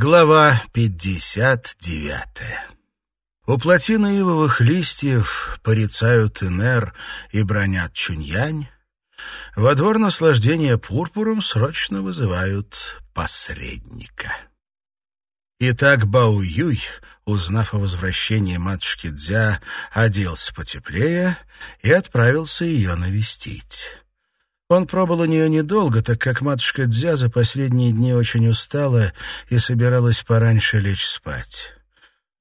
Глава 59 У плотины ивовых листьев порицают Инер и бронят Чуньянь. Во двор наслаждения пурпуром срочно вызывают посредника. Итак, Бао Юй, узнав о возвращении матушки Дзя, оделся потеплее и отправился ее навестить. Он пробыл у нее недолго, так как матушка Дзя за последние дни очень устала и собиралась пораньше лечь спать.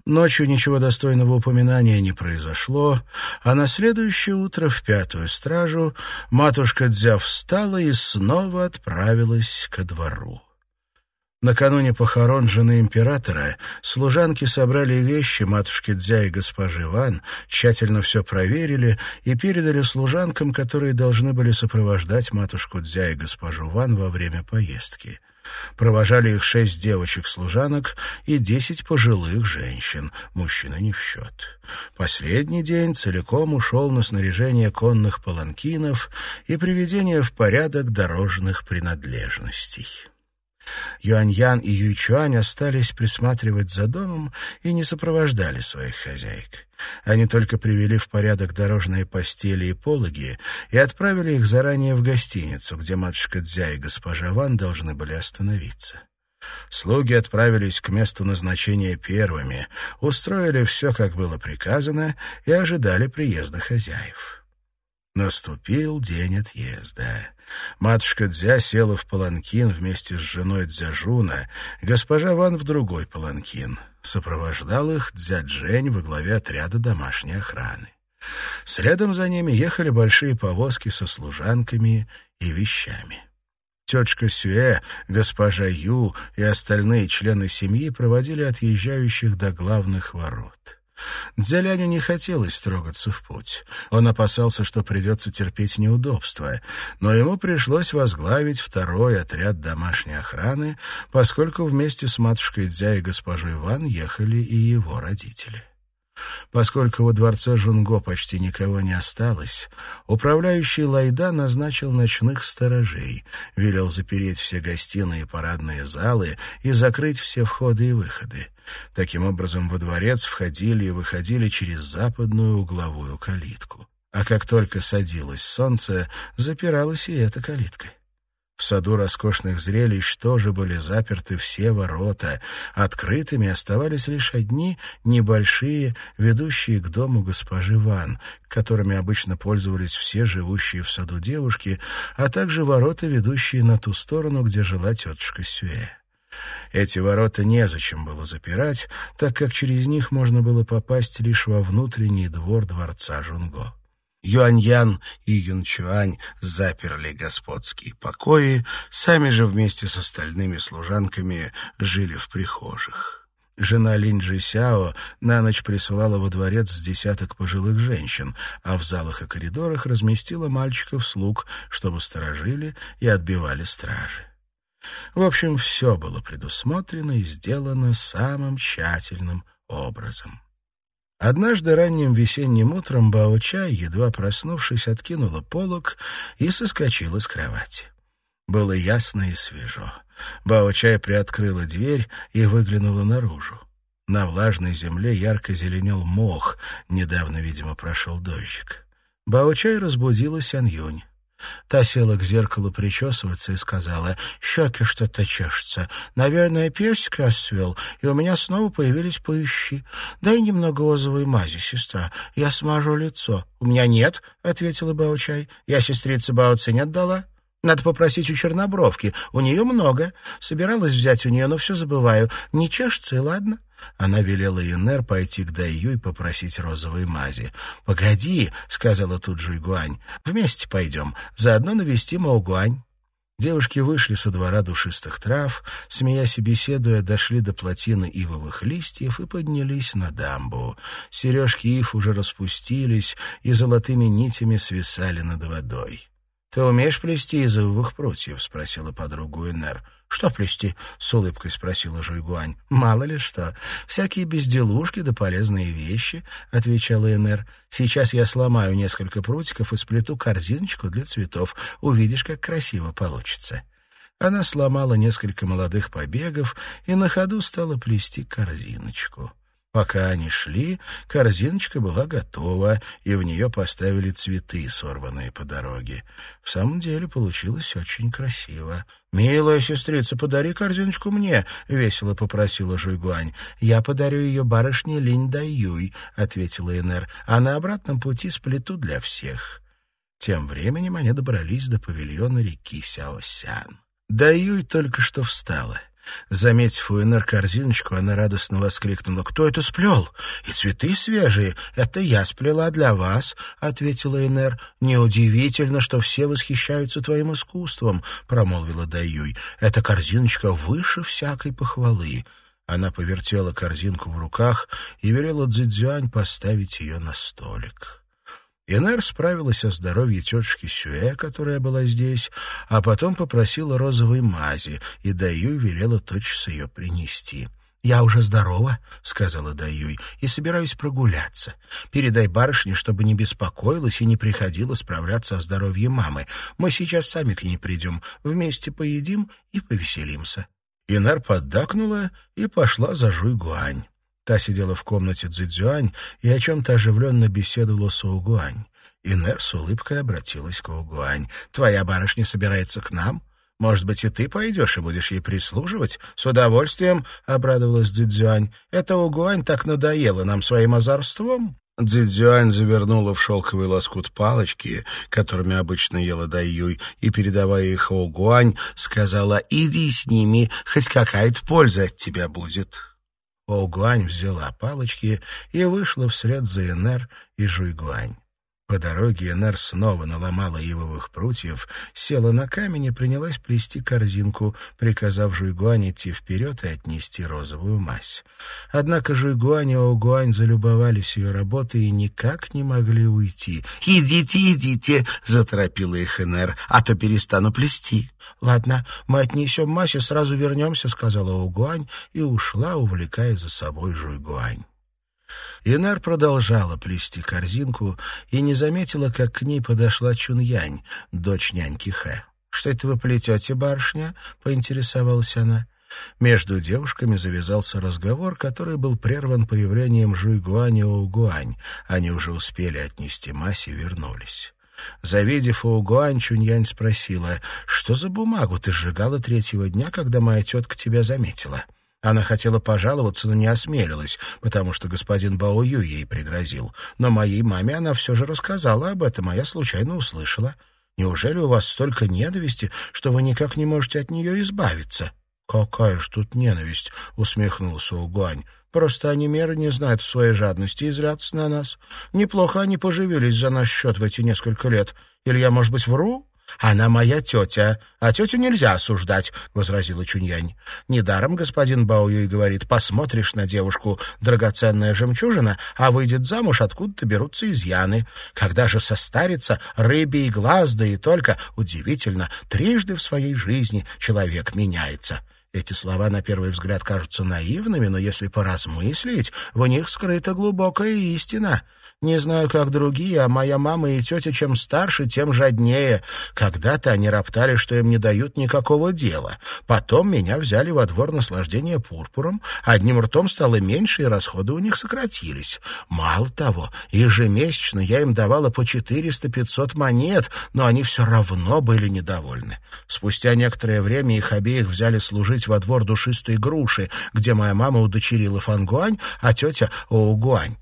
Ночью ничего достойного упоминания не произошло, а на следующее утро в пятую стражу матушка Дзя встала и снова отправилась ко двору. Накануне похорон жены императора служанки собрали вещи матушки Дзя и госпожи Ван, тщательно все проверили и передали служанкам, которые должны были сопровождать матушку Дзя и госпожу Ван во время поездки. Провожали их шесть девочек-служанок и десять пожилых женщин, мужчины не в счет. Последний день целиком ушел на снаряжение конных паланкинов и приведение в порядок дорожных принадлежностей. Юаньян и Юйчуань остались присматривать за домом и не сопровождали своих хозяек. Они только привели в порядок дорожные постели и пологи и отправили их заранее в гостиницу, где матушка Дзя и госпожа Ван должны были остановиться. Слуги отправились к месту назначения первыми, устроили все, как было приказано, и ожидали приезда хозяев. Наступил день отъезда. Матушка Дзя села в паланкин вместе с женой Дзяжуна, госпожа Ван в другой паланкин. Сопровождал их Дзя Джень во главе отряда домашней охраны. Следом за ними ехали большие повозки со служанками и вещами. Тетушка Сюэ, госпожа Ю и остальные члены семьи проводили отъезжающих до главных ворот. Дзяляню не хотелось трогаться в путь. Он опасался, что придется терпеть неудобства, но ему пришлось возглавить второй отряд домашней охраны, поскольку вместе с матушкой Дзя и госпожой Ван ехали и его родители. Поскольку во дворце Жунго почти никого не осталось, управляющий Лайда назначил ночных сторожей, велел запереть все гостиные и парадные залы и закрыть все входы и выходы. Таким образом, во дворец входили и выходили через западную угловую калитку. А как только садилось солнце, запиралась и эта калитка. В саду роскошных зрелищ тоже были заперты все ворота. Открытыми оставались лишь одни небольшие, ведущие к дому госпожи Ван, которыми обычно пользовались все живущие в саду девушки, а также ворота, ведущие на ту сторону, где жила тетушка Сюэ. Эти ворота незачем было запирать, так как через них можно было попасть лишь во внутренний двор дворца Жунго. Юаньян и Юнчуань заперли господские покои, сами же вместе с остальными служанками жили в прихожих. Жена Линджи Сяо на ночь присылала во дворец с десяток пожилых женщин, а в залах и коридорах разместила мальчиков-слуг, чтобы сторожили и отбивали стражи. В общем, все было предусмотрено и сделано самым тщательным образом. Однажды ранним весенним утром Бао-Чай, едва проснувшись, откинула полог и соскочила с кровати. Было ясно и свежо. Бао-Чай приоткрыла дверь и выглянула наружу. На влажной земле ярко зеленел мох, недавно, видимо, прошел дождик. Бао-Чай разбудила Сянь-Юнь. Та села к зеркалу причесываться и сказала, «Щеки что-то чешутся. Наверное, персик расцвел, и у меня снова появились поищи. Дай немного озовой мази, сестра, я смажу лицо». «У меня нет», — ответила Баучай. «Я сестрице Бауце не отдала». Надо попросить у Чернобровки. У нее много. Собиралась взять у нее, но все забываю. Не чешется, и ладно. Она велела Инер пойти к Даю и попросить розовой мази. «Погоди», — сказала тут же Игуань, — «вместе пойдем, заодно навестим Аугуань». Девушки вышли со двора душистых трав, смеясь и беседуя, дошли до плотины ивовых листьев и поднялись на дамбу. Сережки ив уже распустились и золотыми нитями свисали над водой. «Ты умеешь плести из ивовых прутьев?» — спросила подругу Энер. «Что плести?» — с улыбкой спросила Жуйгуань. «Мало ли что. Всякие безделушки да полезные вещи», — отвечала Энер. «Сейчас я сломаю несколько прутиков и сплету корзиночку для цветов. Увидишь, как красиво получится». Она сломала несколько молодых побегов и на ходу стала плести корзиночку. Пока они шли, корзиночка была готова, и в нее поставили цветы, сорванные по дороге. В самом деле получилось очень красиво. «Милая сестрица, подари корзиночку мне», — весело попросила Жуйгуань. «Я подарю ее барышне Линь Даюй», — ответила Энер, «а на обратном пути сплету для всех». Тем временем они добрались до павильона реки Сяосян. Даюй только что встала. Заметив у Энер корзиночку, она радостно воскликнула. «Кто это сплел? И цветы свежие. Это я сплела для вас», — ответила Энер. «Неудивительно, что все восхищаются твоим искусством», — промолвила Даюй. «Эта корзиночка выше всякой похвалы». Она повертела корзинку в руках и велела Цзюань поставить ее на столик. Инер справилась о здоровье тетушки Сюэ, которая была здесь, а потом попросила розовой мази, и Даюй велела тотчас ее принести. «Я уже здорова», — сказала Даюй, — «и собираюсь прогуляться. Передай барышне, чтобы не беспокоилась и не приходила справляться о здоровье мамы. Мы сейчас сами к ней придем, вместе поедим и повеселимся». Инар поддакнула и пошла за Жуй Гуань. Та сидела в комнате Цзюань и о чем-то оживленно беседовала с Угуань. Инер с улыбкой обратилась к Угуань. «Твоя барышня собирается к нам? Может быть, и ты пойдешь и будешь ей прислуживать? С удовольствием!» — обрадовалась Цзюань. «Это Угуань так надоело нам своим озорством!» Цзюань завернула в шелковый лоскут палочки, которыми обычно ела Даюй, и, передавая их Угуань, сказала «Иди с ними, хоть какая-то польза от тебя будет». Оугуань взяла палочки и вышла вслед за Энер и Жуйгуань. По дороге Энер снова наломала ивовых прутьев, села на камень и принялась плести корзинку, приказав Жуйгуань идти вперед и отнести розовую мазь. Однако Жуйгуань и Огуань залюбовались ее работой и никак не могли уйти. «Идите, идите!» — заторопила их Энер, — «а то перестану плести». «Ладно, мы отнесем мазь и сразу вернемся», — сказала Огуань и ушла, увлекая за собой Жуйгуань. Инар продолжала плести корзинку и не заметила, как к ней подошла Чуньянь, дочь няньки Хэ. «Что это вы плетете, барышня?» — поинтересовалась она. Между девушками завязался разговор, который был прерван появлением Жуйгуань и Оугуань. Они уже успели отнести мазь и вернулись. Завидев Оугуань, Чуньянь спросила, «Что за бумагу ты сжигала третьего дня, когда моя тетка тебя заметила?» Она хотела пожаловаться, но не осмелилась, потому что господин Баою ей пригрозил. Но моей маме она все же рассказала об этом, а я случайно услышала. Неужели у вас столько ненависти, что вы никак не можете от нее избавиться?» «Какая ж тут ненависть!» — усмехнулся Угуань. «Просто они меры не знают в своей жадности и злятся на нас. Неплохо они поживились за наш счет в эти несколько лет. Или я, может быть, вру?» «Она моя тетя, а тетю нельзя осуждать», — возразила Чуньянь. «Недаром господин Баоюй говорит, посмотришь на девушку, драгоценная жемчужина, а выйдет замуж, откуда-то берутся изъяны. Когда же состарится, рыбий глаз, да и только, удивительно, трижды в своей жизни человек меняется». Эти слова на первый взгляд кажутся наивными, но если поразмыслить, в них скрыта глубокая истина. Не знаю, как другие, а моя мама и тетя чем старше, тем жаднее. Когда-то они роптали, что им не дают никакого дела. Потом меня взяли во двор наслаждения пурпуром, одним ртом стало меньше, и расходы у них сократились. Мало того, ежемесячно я им давала по 400-500 монет, но они все равно были недовольны. Спустя некоторое время их обеих взяли служить во двор душистой груши, где моя мама удочерила Фангуань, а тетя — Оугуань.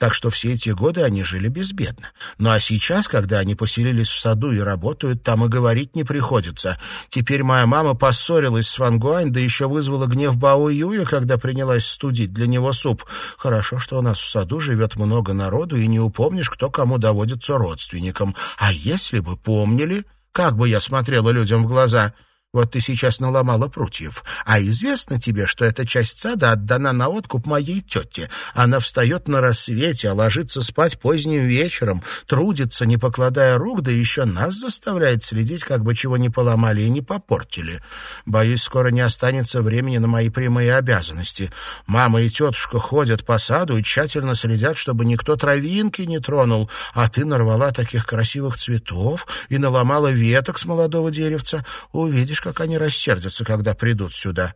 Так что все эти годы они жили безбедно. Ну а сейчас, когда они поселились в саду и работают, там и говорить не приходится. Теперь моя мама поссорилась с Ван Гуань, да еще вызвала гнев Бао Юя, когда принялась студить для него суп. Хорошо, что у нас в саду живет много народу, и не упомнишь, кто кому доводится родственникам. А если бы помнили, как бы я смотрела людям в глаза...» Вот ты сейчас наломала прутьев. А известно тебе, что эта часть сада отдана на откуп моей тете. Она встает на рассвете, а ложится спать поздним вечером, трудится, не покладая рук, да еще нас заставляет следить, как бы чего не поломали и не попортили. Боюсь, скоро не останется времени на мои прямые обязанности. Мама и тетушка ходят по саду и тщательно следят, чтобы никто травинки не тронул, а ты нарвала таких красивых цветов и наломала веток с молодого деревца. Увидишь, знаешь, как они рассердятся, когда придут сюда?»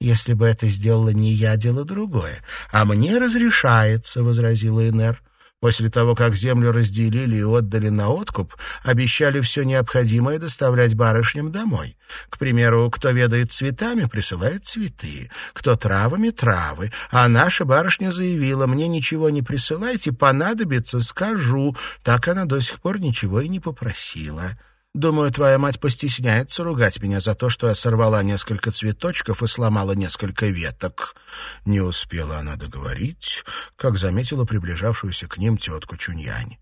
«Если бы это сделала не я, дело другое. А мне разрешается», — возразила Энер. После того, как землю разделили и отдали на откуп, обещали все необходимое доставлять барышням домой. К примеру, кто ведает цветами, присылает цветы, кто травами — травы. А наша барышня заявила, мне ничего не присылайте, понадобится, скажу. Так она до сих пор ничего и не попросила. Думаю, твоя мать постесняется ругать меня за то, что я сорвала несколько цветочков и сломала несколько веток». Не успела она договорить, как заметила приближавшуюся к ним тетку Чуньянь.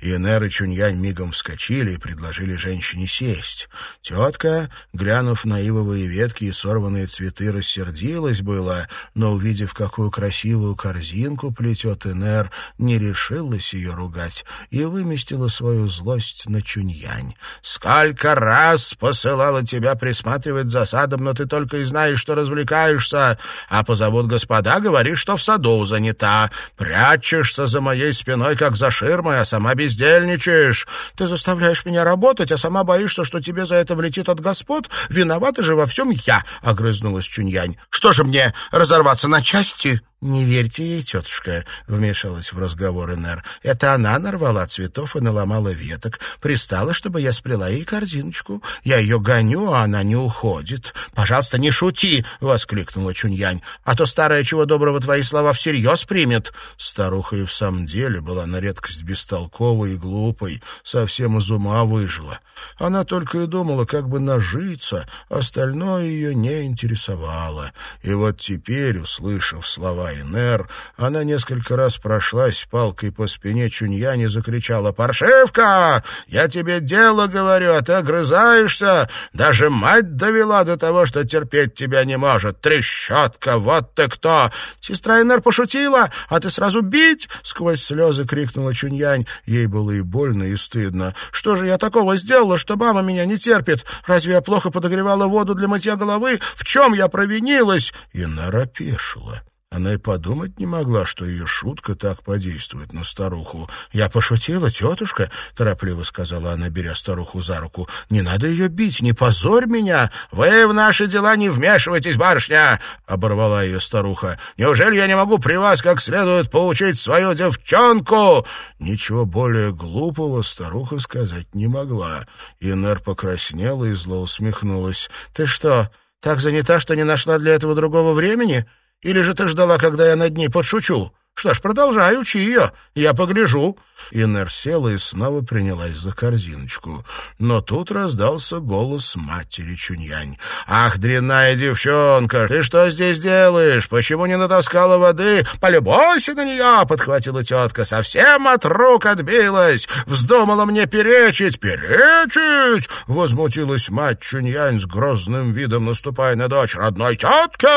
Инер и Чуньянь мигом вскочили и предложили женщине сесть. Тетка, глянув на ивовые ветки и сорванные цветы, рассердилась было, но, увидев, какую красивую корзинку плетет Инер, не решилась ее ругать и выместила свою злость на Чуньянь. Сколько раз посылала тебя присматривать за садом, но ты только и знаешь, что развлекаешься. А позовут господа, говоришь, что в саду занята. Прячешься за моей спиной, как за ширмой, а сама бездельничаешь. Ты заставляешь меня работать, а сама боишься, что тебе за это влетит от господ. Виновата же во всем я, — огрызнулась Чуньянь. Что же мне, разорваться на части?» «Не верьте ей, тетушка», — вмешалась в разговор Энер. «Это она нарвала цветов и наломала веток. Пристала, чтобы я сплела ей корзиночку. Я ее гоню, а она не уходит». «Пожалуйста, не шути!» — воскликнула Чуньянь. «А то старая чего доброго твои слова всерьез примет». Старуха и в самом деле была на редкость бестолковой и глупой, совсем из ума выжила. Она только и думала, как бы нажиться, остальное ее не интересовало. И вот теперь, услышав слова Айнер, она несколько раз прошлась палкой по спине Чуньяни закричала «Паршивка! Я тебе дело говорю, а ты огрызаешься! Даже мать довела до того, что терпеть тебя не может! Трещотка! Вот ты кто!» «Сестра Айнер пошутила, а ты сразу бить!» — сквозь слезы крикнула Чуньянь. Ей было и больно, и стыдно. «Что же я такого сделала, что мама меня не терпит? Разве я плохо подогревала воду для мытья головы? В чем я провинилась?» И опешила. Она и подумать не могла, что ее шутка так подействует на старуху. «Я пошутила, тетушка», — торопливо сказала она, беря старуху за руку. «Не надо ее бить, не позорь меня! Вы в наши дела не вмешивайтесь, барышня!» — оборвала ее старуха. «Неужели я не могу при вас как следует поучить свою девчонку?» Ничего более глупого старуха сказать не могла. Инер покраснела и зло усмехнулась. «Ты что, так занята, что не нашла для этого другого времени?» Или же ты ждала, когда я над ней подшучу? Что ж, продолжай, учи ее, я погляжу». Инер села и снова принялась за корзиночку. Но тут раздался голос матери Чуньянь. «Ах, дрянная девчонка, ты что здесь делаешь? Почему не натаскала воды? Полюбуйся на нее!» — подхватила тетка. «Совсем от рук отбилась! Вздумала мне перечить!» «Перечить!» — возмутилась мать Чуньянь с грозным видом, наступая на дочь. «Родной тетке?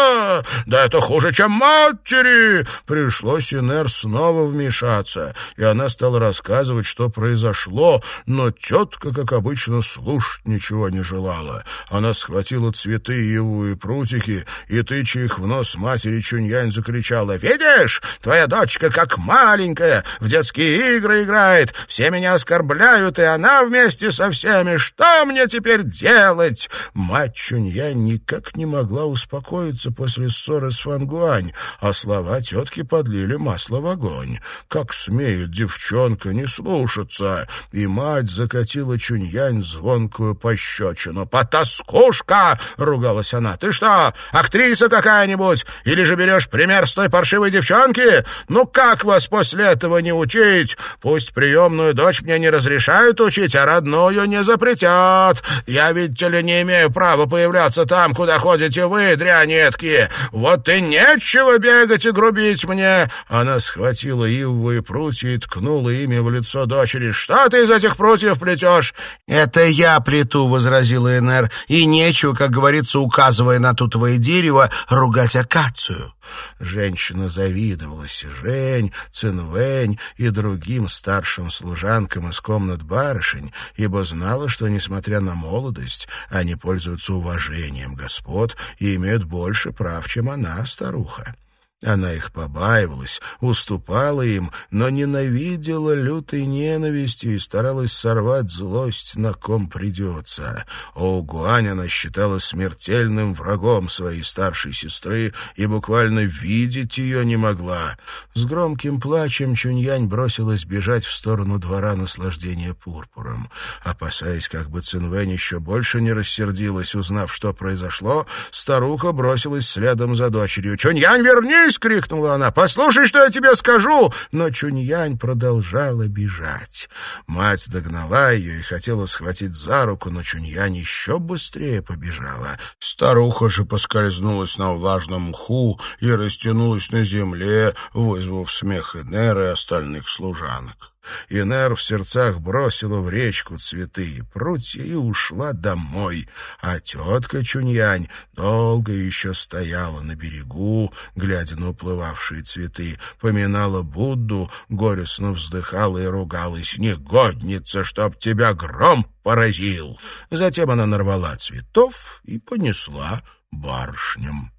Да это хуже, чем матери!» Пришлось Синер снова вмешаться, и она стала рассказывать, что произошло, но тетка, как обычно, слушать ничего не желала. Она схватила цветы его и прутики, и, тыча их в нос матери, Чуньянь закричала, «Видишь, твоя дочка как маленькая, в детские игры играет, все меня оскорбляют, и она вместе со всеми. Что мне теперь делать?» Мать Чуньянь никак не могла успокоиться после ссоры с Фангуань, а слова тетки подлили подлили масло в огонь. Как смеет девчонка не слушаться! И мать закатила Чуньянь звонкую пощечину. «Потаскушка!» — ругалась она. «Ты что, актриса какая-нибудь? Или же берешь пример с той паршивой девчонки? Ну как вас после этого не учить? Пусть приемную дочь мне не разрешают учить, а родную не запретят. Я, видите ли, не имею права появляться там, куда ходите вы, дрянетки. Вот и нечего бегать и грубить мне. Она схватила ивовые прутья и ткнула ими в лицо дочери. «Что ты из этих прутьев плетешь?» «Это я плету», — возразила Энер. «И нечего, как говорится, указывая на тутовое дерево, ругать акацию». Женщина завидовала Сижень, Цинвэнь и другим старшим служанкам из комнат барышень, ибо знала, что, несмотря на молодость, они пользуются уважением господ и имеют больше прав, чем она, старуха. Она их побаивалась, уступала им, но ненавидела лютой ненавистью и старалась сорвать злость, на ком придется. О Гуань она считала смертельным врагом своей старшей сестры и буквально видеть ее не могла. С громким плачем Чуньянь бросилась бежать в сторону двора наслаждения пурпуром. Опасаясь, как бы Цинвэнь еще больше не рассердилась, узнав, что произошло, старуха бросилась следом за дочерью. «Чуньянь, вернись!» «Остановись!» — крикнула она. «Послушай, что я тебе скажу!» Но Чуньянь продолжала бежать. Мать догнала ее и хотела схватить за руку, но Чуньянь еще быстрее побежала. Старуха же поскользнулась на влажном мху и растянулась на земле, вызвав смех Энера и остальных служанок. Инер в сердцах бросила в речку цветы и прутья и ушла домой, а тетка Чуньянь долго еще стояла на берегу, глядя на уплывавшие цветы, поминала Будду, горестно вздыхала и ругалась «Негодница, чтоб тебя гром поразил!» Затем она нарвала цветов и понесла барышням.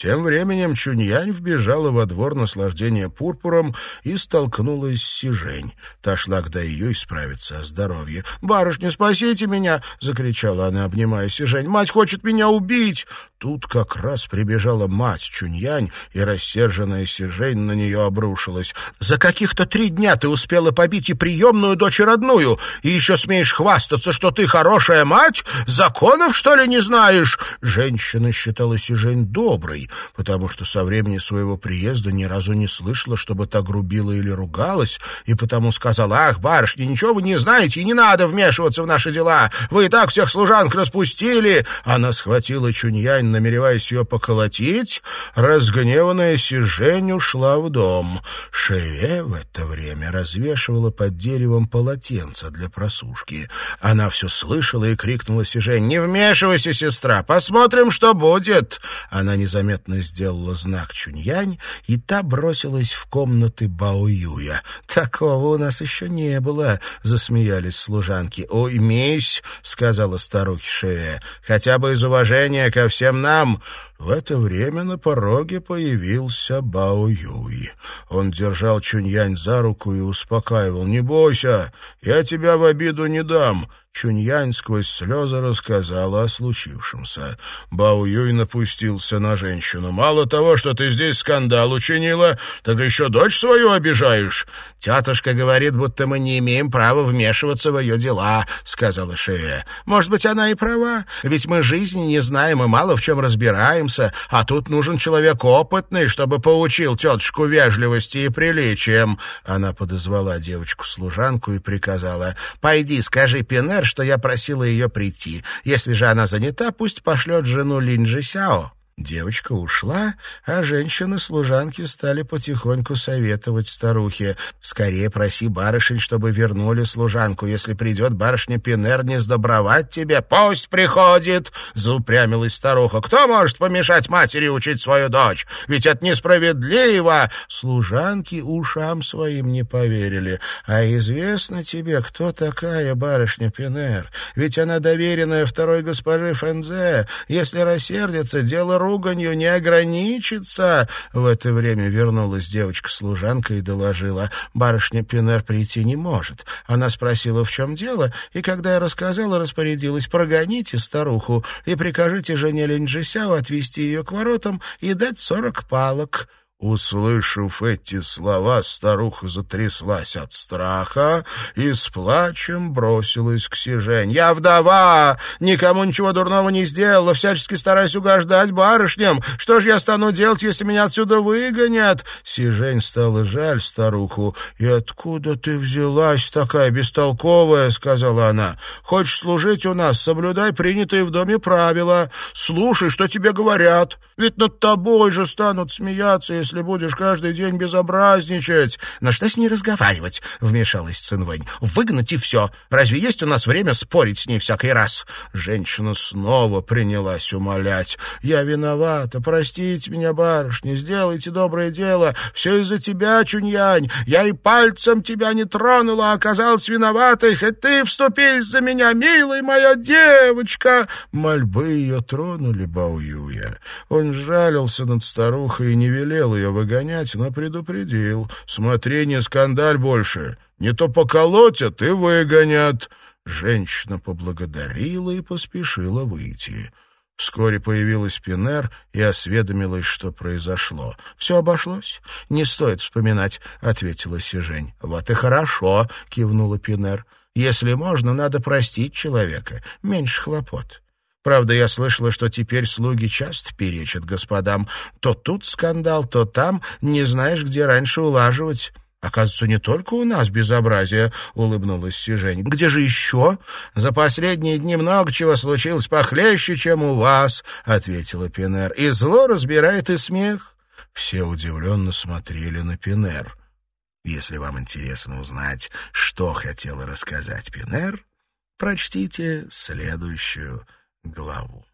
Тем временем Чуньянь вбежала во двор наслаждения пурпуром и столкнулась с Сижень. Та шла к Даю исправиться о здоровье. «Барышня, спасите меня!» — закричала она, обнимая Сижень. «Мать хочет меня убить!» Тут как раз прибежала мать Чуньянь, и рассерженная Сижень на нее обрушилась. «За каких-то три дня ты успела побить и приемную дочь и родную, и еще смеешь хвастаться, что ты хорошая мать? Законов, что ли, не знаешь?» Женщина считала Сижень доброй, потому что со времени своего приезда ни разу не слышала, чтобы та грубила или ругалась, и потому сказала, «Ах, барышня, ничего вы не знаете, и не надо вмешиваться в наши дела. Вы и так всех служанок распустили». Она схватила Чуньянь, намереваясь ее поколотить. Разгневанная Сижень ушла в дом. Шеве в это время развешивала под деревом полотенце для просушки. Она все слышала и крикнула Сижень, «Не вмешивайся, сестра, посмотрим, что будет». Она незаметно незаметно сделала знак Чуньянь, и та бросилась в комнаты Баоюя. «Такого у нас еще не было», — засмеялись служанки. «Ой, месь», — сказала старухи Шея, — «хотя бы из уважения ко всем нам». В это время на пороге появился Бао Юй. Он держал Чуньянь за руку и успокаивал. «Не бойся, я тебя в обиду не дам. Чуньянь сквозь слезы рассказала о случившемся. Бао Юй напустился на женщину. «Мало того, что ты здесь скандал учинила, так еще дочь свою обижаешь». «Тетушка говорит, будто мы не имеем права вмешиваться в ее дела», — сказала Шея. «Может быть, она и права, ведь мы жизни не знаем и мало в чем разбираемся, а тут нужен человек опытный, чтобы поучил тетушку вежливости и приличиям». Она подозвала девочку-служанку и приказала. «Пойди, скажи Пене, мэр, что я просила ее прийти. Если же она занята, пусть пошлет жену Линджи Сяо. Девочка ушла, а женщины-служанки стали потихоньку советовать старухе. «Скорее проси барышень, чтобы вернули служанку. Если придет барышня Пинер, не сдобровать тебе. Пусть приходит!» — заупрямилась старуха. «Кто может помешать матери учить свою дочь? Ведь это несправедливо!» Служанки ушам своим не поверили. «А известно тебе, кто такая барышня Пинер? Ведь она доверенная второй госпожи Фензе. Если рассердится, дело рук руганью не ограничится. В это время вернулась девочка-служанка и доложила. Барышня Пинер прийти не может. Она спросила, в чем дело, и когда я рассказала, распорядилась, прогоните старуху и прикажите жене Линджисяо отвезти ее к воротам и дать сорок палок. Услышав эти слова, старуха затряслась от страха и с плачем бросилась к Сижень. «Я вдова! Никому ничего дурного не сделала, всячески стараюсь угождать барышням. Что же я стану делать, если меня отсюда выгонят?» Сижень стала жаль старуху. «И откуда ты взялась такая бестолковая?» — сказала она. «Хочешь служить у нас, соблюдай принятые в доме правила. Слушай, что тебе говорят. Ведь над тобой же станут смеяться, если будешь каждый день безобразничать. На что с ней разговаривать? Вмешалась Цинвэнь. Выгнать и все. Разве есть у нас время спорить с ней всякий раз? Женщина снова принялась умолять. Я виновата. Простите меня, барышня. Сделайте доброе дело. Все из-за тебя, Чуньянь. Я и пальцем тебя не тронула, а оказалась виноватой. Хоть ты вступись за меня, милая моя девочка. Мольбы ее тронули Баоюя. Он жалился над старухой и не велел ее выгонять, но предупредил. «Смотри, не скандаль больше. Не то поколотят и выгонят». Женщина поблагодарила и поспешила выйти. Вскоре появилась Пинер и осведомилась, что произошло. «Все обошлось? Не стоит вспоминать», — ответила Сижень. «Вот и хорошо», — кивнула Пинер. «Если можно, надо простить человека. Меньше хлопот». Правда, я слышала, что теперь слуги часто перечат господам. То тут скандал, то там, не знаешь, где раньше улаживать. «Оказывается, не только у нас безобразие», — улыбнулась Сижень. «Где же еще?» «За последние дни много чего случилось похлеще, чем у вас», — ответила Пинер. «И зло разбирает и смех». Все удивленно смотрели на Пинер. Если вам интересно узнать, что хотела рассказать Пинер, прочтите следующую главу.